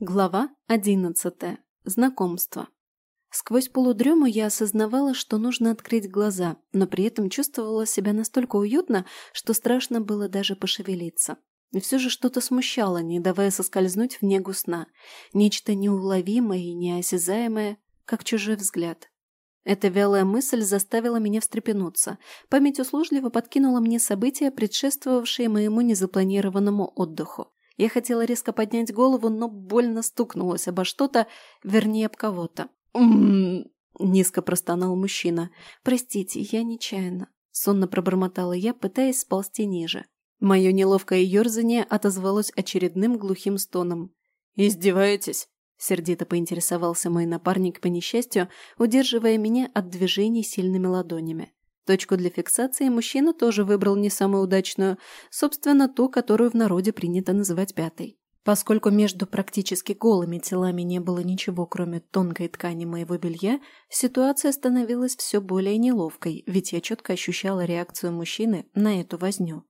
Глава одиннадцатая. Знакомство. Сквозь полудрему я осознавала, что нужно открыть глаза, но при этом чувствовала себя настолько уютно, что страшно было даже пошевелиться. И все же что-то смущало, не давая соскользнуть в негу сна. Нечто неуловимое и неосязаемое, как чужой взгляд. Эта вялая мысль заставила меня встрепенуться. Память услужливо подкинула мне события, предшествовавшие моему незапланированному отдыху. Я хотела резко поднять голову, но больно стукнулась обо что-то, вернее, об кого-то. «М-м-м!» низко простонал мужчина. «Простите, я нечаянно», — сонно пробормотала я, пытаясь сползти ниже. Мое неловкое ерзание отозвалось очередным глухим стоном. «Издеваетесь?» – сердито поинтересовался мой напарник по несчастью, удерживая меня от движений сильными ладонями. Точку для фиксации мужчина тоже выбрал не самую удачную, собственно, ту, которую в народе принято называть пятой. Поскольку между практически голыми телами не было ничего, кроме тонкой ткани моего белья, ситуация становилась все более неловкой, ведь я четко ощущала реакцию мужчины на эту возню.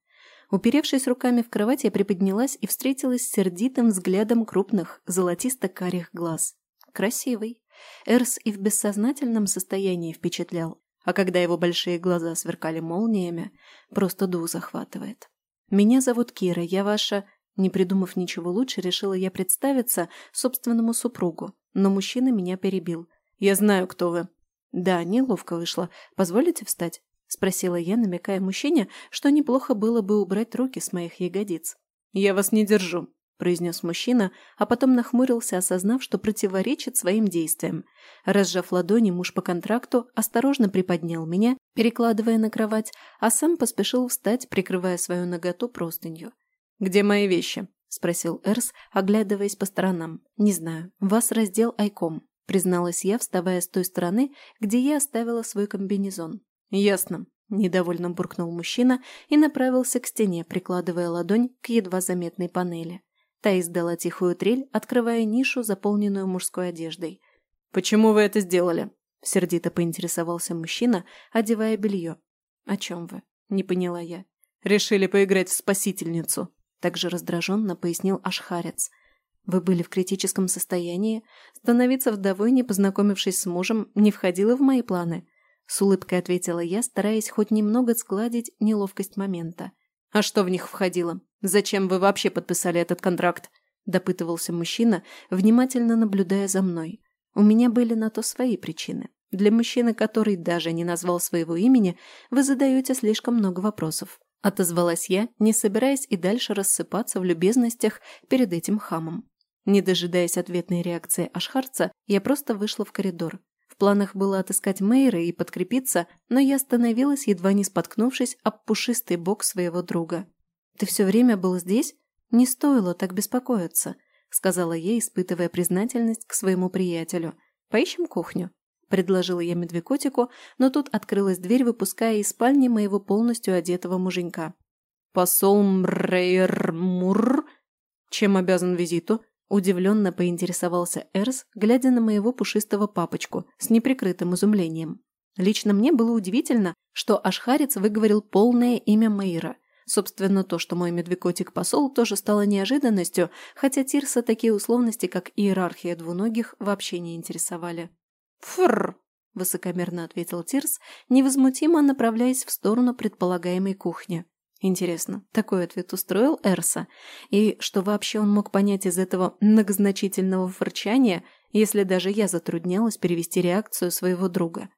Уперевшись руками в кровать, я приподнялась и встретилась с сердитым взглядом крупных, золотисто-карих глаз. Красивый. Эрс и в бессознательном состоянии впечатлял, а когда его большие глаза сверкали молниями, просто дух захватывает. «Меня зовут Кира, я ваша...» Не придумав ничего лучше, решила я представиться собственному супругу, но мужчина меня перебил. «Я знаю, кто вы». «Да, неловко вышло. Позволите встать?» – спросила я, намекая мужчине, что неплохо было бы убрать руки с моих ягодиц. «Я вас не держу», – произнес мужчина, а потом нахмурился, осознав, что противоречит своим действиям. Разжав ладони, муж по контракту осторожно приподнял меня, перекладывая на кровать, а сам поспешил встать, прикрывая свою наготу простынью. «Где мои вещи?» – спросил Эрс, оглядываясь по сторонам. «Не знаю. Вас раздел Айком», – призналась я, вставая с той стороны, где я оставила свой комбинезон. «Ясно», – недовольно буркнул мужчина и направился к стене, прикладывая ладонь к едва заметной панели. Та издала тихую трель, открывая нишу, заполненную мужской одеждой. «Почему вы это сделали?» – сердито поинтересовался мужчина, одевая белье. «О чем вы?» – не поняла я. «Решили поиграть в спасительницу», – также раздраженно пояснил Ашхарец. «Вы были в критическом состоянии. Становиться вдовой, не познакомившись с мужем, не входило в мои планы. С улыбкой ответила я, стараясь хоть немного сгладить неловкость момента. «А что в них входило? Зачем вы вообще подписали этот контракт?» допытывался мужчина, внимательно наблюдая за мной. У меня были на то свои причины. Для мужчины, который даже не назвал своего имени, вы задаете слишком много вопросов. Отозвалась я, не собираясь и дальше рассыпаться в любезностях перед этим хамом. Не дожидаясь ответной реакции Ашхарца, я просто вышла в коридор. В планах было отыскать Мейра и подкрепиться, но я остановилась, едва не споткнувшись об пушистый бок своего друга. «Ты все время был здесь? Не стоило так беспокоиться», — сказала я, испытывая признательность к своему приятелю. «Поищем кухню», — предложила я медвекотику, но тут открылась дверь, выпуская из спальни моего полностью одетого муженька. «Посол Мрейрмур, чем обязан визиту?» Удивленно поинтересовался Эрс, глядя на моего пушистого папочку с неприкрытым изумлением. Лично мне было удивительно, что Ашхарец выговорил полное имя Мейра. Собственно, то, что мой медвекотик-посол, тоже стало неожиданностью, хотя Тирса такие условности, как иерархия двуногих, вообще не интересовали. «Фррр!» – высокомерно ответил Тирс, невозмутимо направляясь в сторону предполагаемой кухни. Интересно, такой ответ устроил Эрса? И что вообще он мог понять из этого многозначительного фырчания, если даже я затруднялась перевести реакцию своего друга?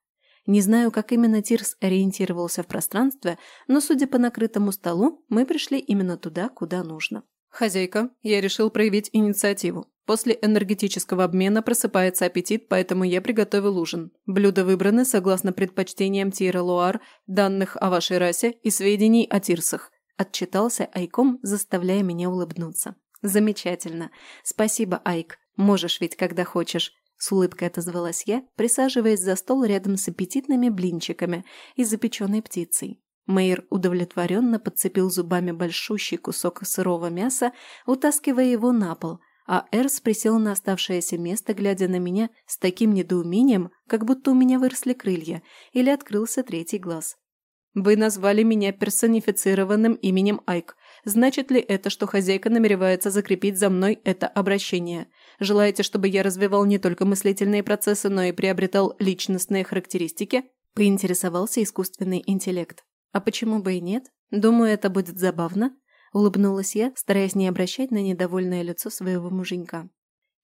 Не знаю, как именно Тирс ориентировался в пространстве, но, судя по накрытому столу, мы пришли именно туда, куда нужно. «Хозяйка, я решил проявить инициативу. После энергетического обмена просыпается аппетит, поэтому я приготовил ужин. Блюда выбраны согласно предпочтениям Тира Луар, данных о вашей расе и сведений о тирсах. Отчитался Айком, заставляя меня улыбнуться. Замечательно. Спасибо, Айк. Можешь ведь, когда хочешь. С улыбкой отозвалась я, присаживаясь за стол рядом с аппетитными блинчиками и запеченной птицей. Мэйр удовлетворенно подцепил зубами большущий кусок сырого мяса, утаскивая его на пол – а Эрс присел на оставшееся место, глядя на меня с таким недоумением, как будто у меня выросли крылья или открылся третий глаз. «Вы назвали меня персонифицированным именем Айк. Значит ли это, что хозяйка намеревается закрепить за мной это обращение? Желаете, чтобы я развивал не только мыслительные процессы, но и приобретал личностные характеристики?» Поинтересовался искусственный интеллект. «А почему бы и нет? Думаю, это будет забавно», – улыбнулась я, стараясь не обращать на недовольное лицо своего муженька.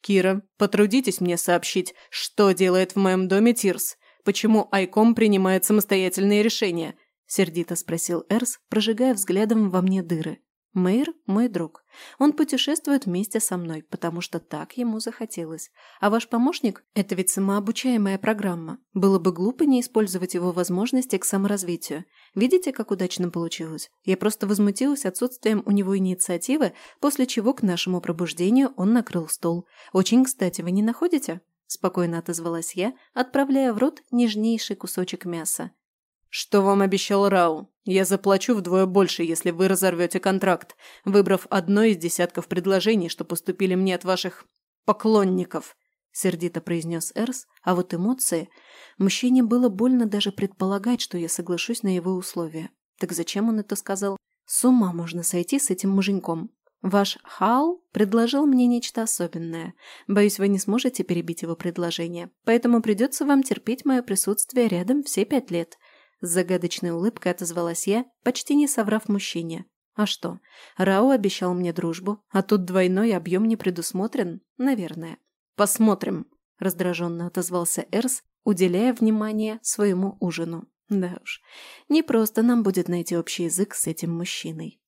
«Кира, потрудитесь мне сообщить, что делает в моем доме Тирс. Почему Айком принимает самостоятельные решения?» – сердито спросил Эрс, прожигая взглядом во мне дыры. Мэйр – мой друг. Он путешествует вместе со мной, потому что так ему захотелось. А ваш помощник – это ведь самообучаемая программа. Было бы глупо не использовать его возможности к саморазвитию. Видите, как удачно получилось? Я просто возмутилась отсутствием у него инициативы, после чего к нашему пробуждению он накрыл стол. Очень кстати, вы не находите? Спокойно отозвалась я, отправляя в рот нежнейший кусочек мяса. «Что вам обещал Рау? Я заплачу вдвое больше, если вы разорвете контракт, выбрав одно из десятков предложений, что поступили мне от ваших поклонников», – сердито произнес Эрс, а вот эмоции... Мужчине было больно даже предполагать, что я соглашусь на его условия. Так зачем он это сказал? С ума можно сойти с этим муженьком. Ваш Хау предложил мне нечто особенное. Боюсь, вы не сможете перебить его предложение, поэтому придется вам терпеть мое присутствие рядом все пять лет. С загадочной улыбкой отозвалась я, почти не соврав мужчине. А что, Рао обещал мне дружбу, а тут двойной объем не предусмотрен? Наверное. Посмотрим, раздраженно отозвался Эрс, уделяя внимание своему ужину. Да уж, не просто нам будет найти общий язык с этим мужчиной.